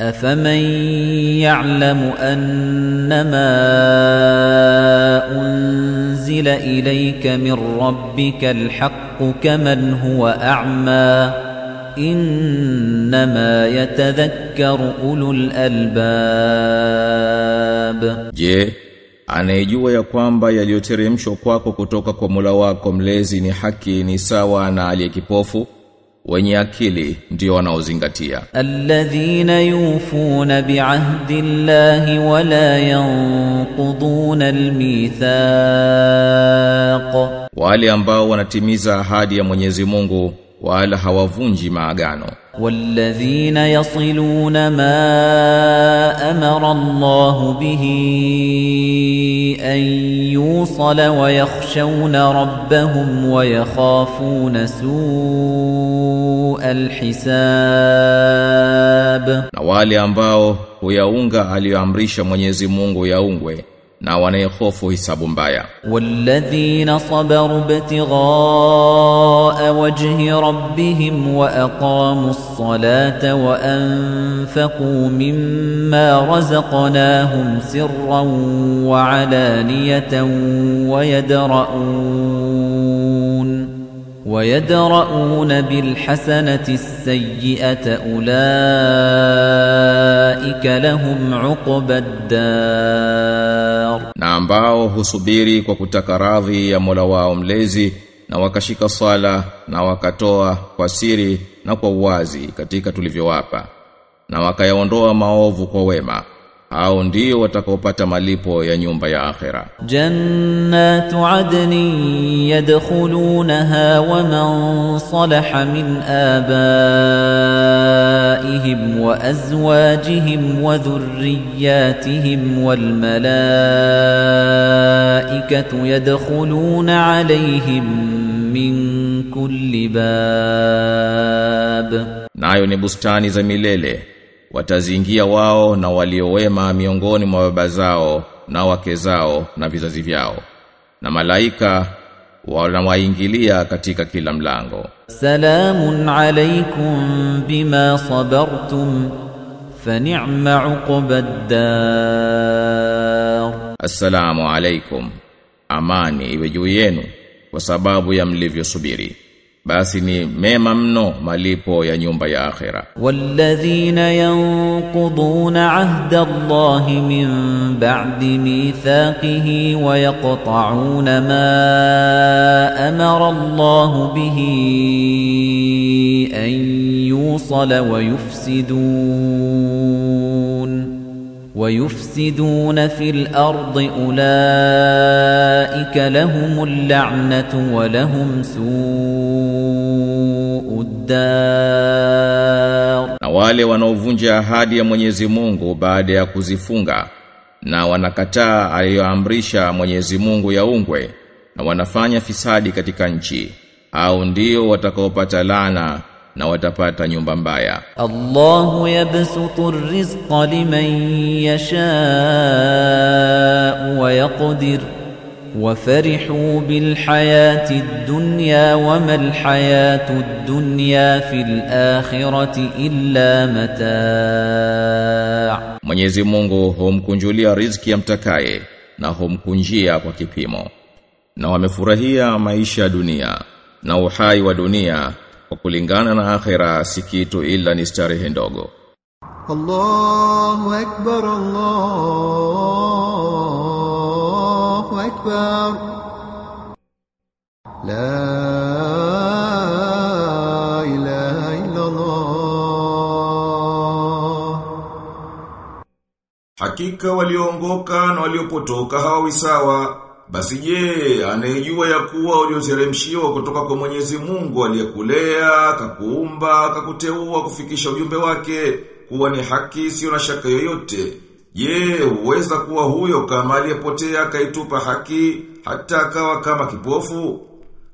أفمن يعلم أنما أنزل إليك من ربك الحق كمن هو أعمى إنما يتذكر أولو الألباب Je, anayejua ya kwamba yaliyoteremshwa kwako kutoka kwa Mola wako mlezi ni haki ni sawa na aliyekipofu wenye akili ndio wanaozingatia. Alladhina yufuna biahdi llahi wa la yanquduna almithaq, wale ambao wanatimiza ahadi ya Mwenyezi Mungu wala hawavunji maagano. والذين يصلون ما أمر الله به أن يوصل ويخشون ربهم ويخافون سوء الحساب. Na wale ambao huyaunga aliyoamrisha Mwenyezi Mungu yaungwe. na wanayehofu hisabu mbaya walladhina sabaru btighaa wajhi rabbihim wa aqamu ssalata wa anfaqu mimma razaqnahum sirran wa alaniyatan wa yadra'un ويدرؤون بالحسنة السيئة أولئك لهم عقبى الدار ambao husubiri kwa kutaka radhi ya Mola wao mlezi na wakashika sala na wakatoa kwa siri na kwa uwazi katika tulivyowapa na wakayaondoa maovu kwa wema. Hao ndio watakaopata malipo ya nyumba ya akhera. Jannatu adni yadkhulunaha wa man salaha min abaa آبائهم وأزواجهم وذرياتهم والملائكة يدخلون عليهم من كل باب nayo ni bustani za milele wataziingia wao na waliowema miongoni mwa baba zao na wake zao na vizazi vyao na malaika wanawaingilia katika kila mlango. Salamun alaykum bima sabartum fa ni'ma dar. Assalamu alaykum, amani iwe juu yenu kwa sababu ya mlivyosubiri. basi ni mema mno malipo ya nyumba ya akhera والذين ينقضون عهد الله من بعد ميثاقه ويقطعون ما أمر الله به أن يوصل ويفسدون ويفسدون في الأرض أولئك لهم اللعنة ولهم سوء الدار na wale wanaovunja ahadi ya Mwenyezi Mungu baada ya kuzifunga na wanakataa aliyoamrisha Mwenyezi Mungu yaungwe na wanafanya fisadi katika nchi au ndio watakaopata laana na watapata nyumba mbaya. Allahu yabsutu rizqa liman yasha wa yaqdir wafarihu bilhayati dunya wama alhayatu dunya fil akhirati illa mataa, Mwenyezi Mungu humkunjulia riziki ya mtakaye na humkunjia kwa kipimo, na wamefurahia maisha ya dunia na uhai wa dunia kwa kulingana na akhira si kitu ila ni starehe ndogo. Allahu akbar Allahu akbar. La ilaha illa Allah Hakika waliongoka na waliopotoka hawawi sawa. Basi je, anayejua ya kuwa ulioteremshiwa kutoka kwa Mwenyezi Mungu aliyekulea, akakuumba, akakuteua kufikisha ujumbe wake, kuwa ni haki sio na shaka yoyote. Je, huweza kuwa huyo kama aliyepotea akaitupa haki hata akawa kama kipofu?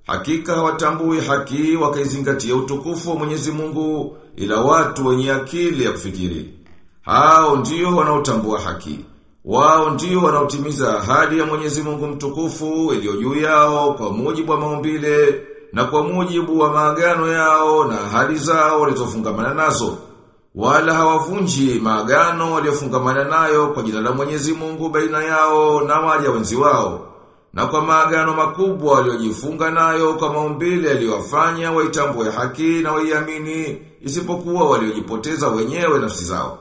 Hakika hawatambui haki wakaizingatia utukufu wa Mwenyezi Mungu ila watu wenye akili ya kufikiri. Hao ndio wanaotambua haki. Wao ndio wanaotimiza ahadi ya Mwenyezi Mungu mtukufu iliyo juu yao kwa mujibu wa maumbile na kwa mujibu wa maagano yao na ahadi zao walizofungamana nazo. wala hawavunji maagano waliofungamana nayo kwa jina la Mwenyezi Mungu baina yao na waja wenzi wao na kwa maagano makubwa waliojifunga nayo kwa maumbile yaliyowafanya waitambue haki na waiamini isipokuwa waliojipoteza wenyewe nafsi zao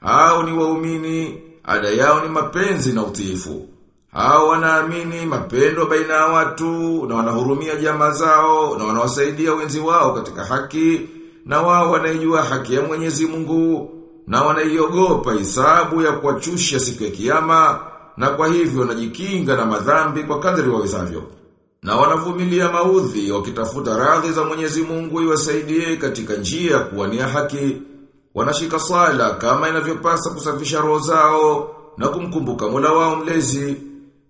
hao ni waumini ada yao ni mapenzi na utiifu hao wanaamini mapendo baina ya watu na wanahurumia jamaa zao na wanawasaidia wenzi wao katika haki na wao wanaijua haki ya Mwenyezi Mungu na wanaiogopa hisabu ya kuwachusha siku ya kiyama na kwa hivyo wanajikinga na madhambi kwa kadri wawezavyo. Na wanavumilia maudhi wakitafuta radhi za Mwenyezi Mungu iwasaidie katika njia ya kuwania haki. Wanashika sala kama inavyopasa kusafisha roho zao na kumkumbuka Mola wao mlezi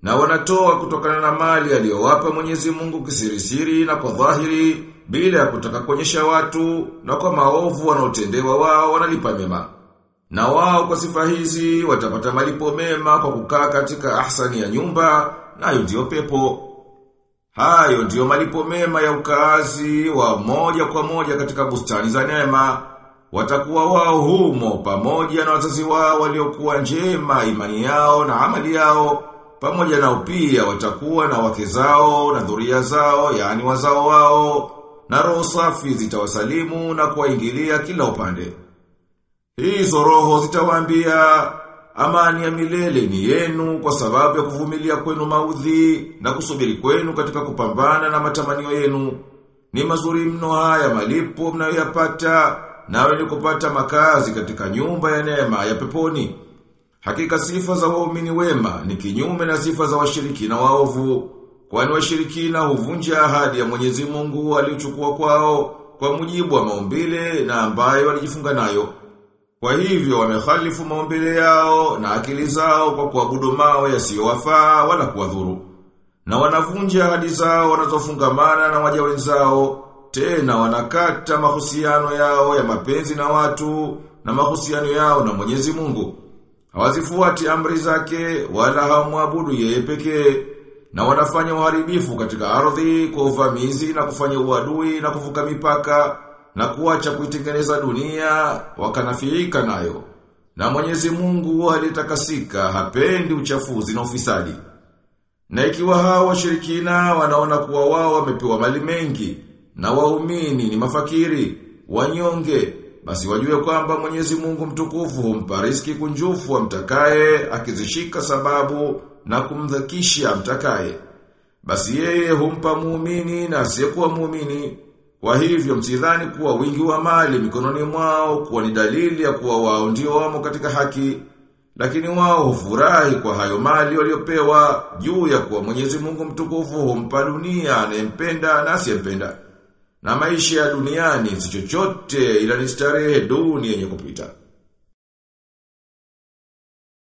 na wanatoa kutokana na mali aliyowapa Mwenyezi Mungu kisirisiri na kwa dhahiri bila ya kutaka kuonyesha watu na kwa maovu wanaotendewa wao wanalipa mema. Na wao kwa sifa hizi watapata malipo mema kwa kukaa katika ahsani ya nyumba nayo ndio pepo. Hayo ndiyo malipo mema ya ukaazi wa moja kwa moja katika bustani za neema. Watakuwa wao humo pamoja na wazazi wao waliokuwa njema imani yao na amali yao. Pamoja nao pia watakuwa na wake zao na dhuria zao, yani wazao wao, na roho safi zitawasalimu na kuwaingilia kila upande. Hizo roho zitawaambia amani ya milele ni yenu kwa sababu ya kuvumilia kwenu maudhi na kusubiri kwenu katika kupambana na matamanio yenu. Ni mazuri mno haya malipo mnayoyapata nawe ni kupata makazi katika nyumba ya neema ya peponi. Hakika sifa za waumini wema ni kinyume na sifa za washirikina waovu. Kwani washirikina huvunja ahadi ya Mwenyezi Mungu aliyochukua kwao kwa mujibu wa maumbile na ambayo walijifunga nayo. Kwa hivyo wamehalifu maumbile yao na akili zao kwa kuabudu mawe yasiyowafaa wala kuwadhuru. Na wanavunja ahadi zao wanazofungamana na waja wenzao, tena wanakata mahusiano yao ya mapenzi na watu na mahusiano yao na Mwenyezi Mungu. Hawazifuati amri zake wala hawamwabudu yeye pekee na wanafanya uharibifu katika ardhi kwa uvamizi na kufanya uadui na kuvuka mipaka na kuacha kuitengeneza dunia wakanafiika nayo. Na Mwenyezi Mungu alitakasika hapendi uchafuzi na ufisadi. Na ikiwa hao washirikina wanaona kuwa wao wamepewa mali mengi na waumini ni mafakiri, wanyonge, basi wajue kwamba Mwenyezi Mungu mtukufu humpa riziki kunjufu amtakaye akizishika sababu na kumdhakisha amtakaye. Basi yeye humpa muumini na asiyekuwa muumini. Kwa hivyo msidhani kuwa wingi wa mali mikononi mwao kuwa ni dalili ya kuwa wao ndio wamo katika haki. Lakini wao hufurahi kwa hayo mali waliopewa juu ya kuwa Mwenyezi Mungu mtukufu humpa dunia anayempenda na asiyempenda. Na maisha ya duniani si chochote ila ni starehe duni yenye kupita.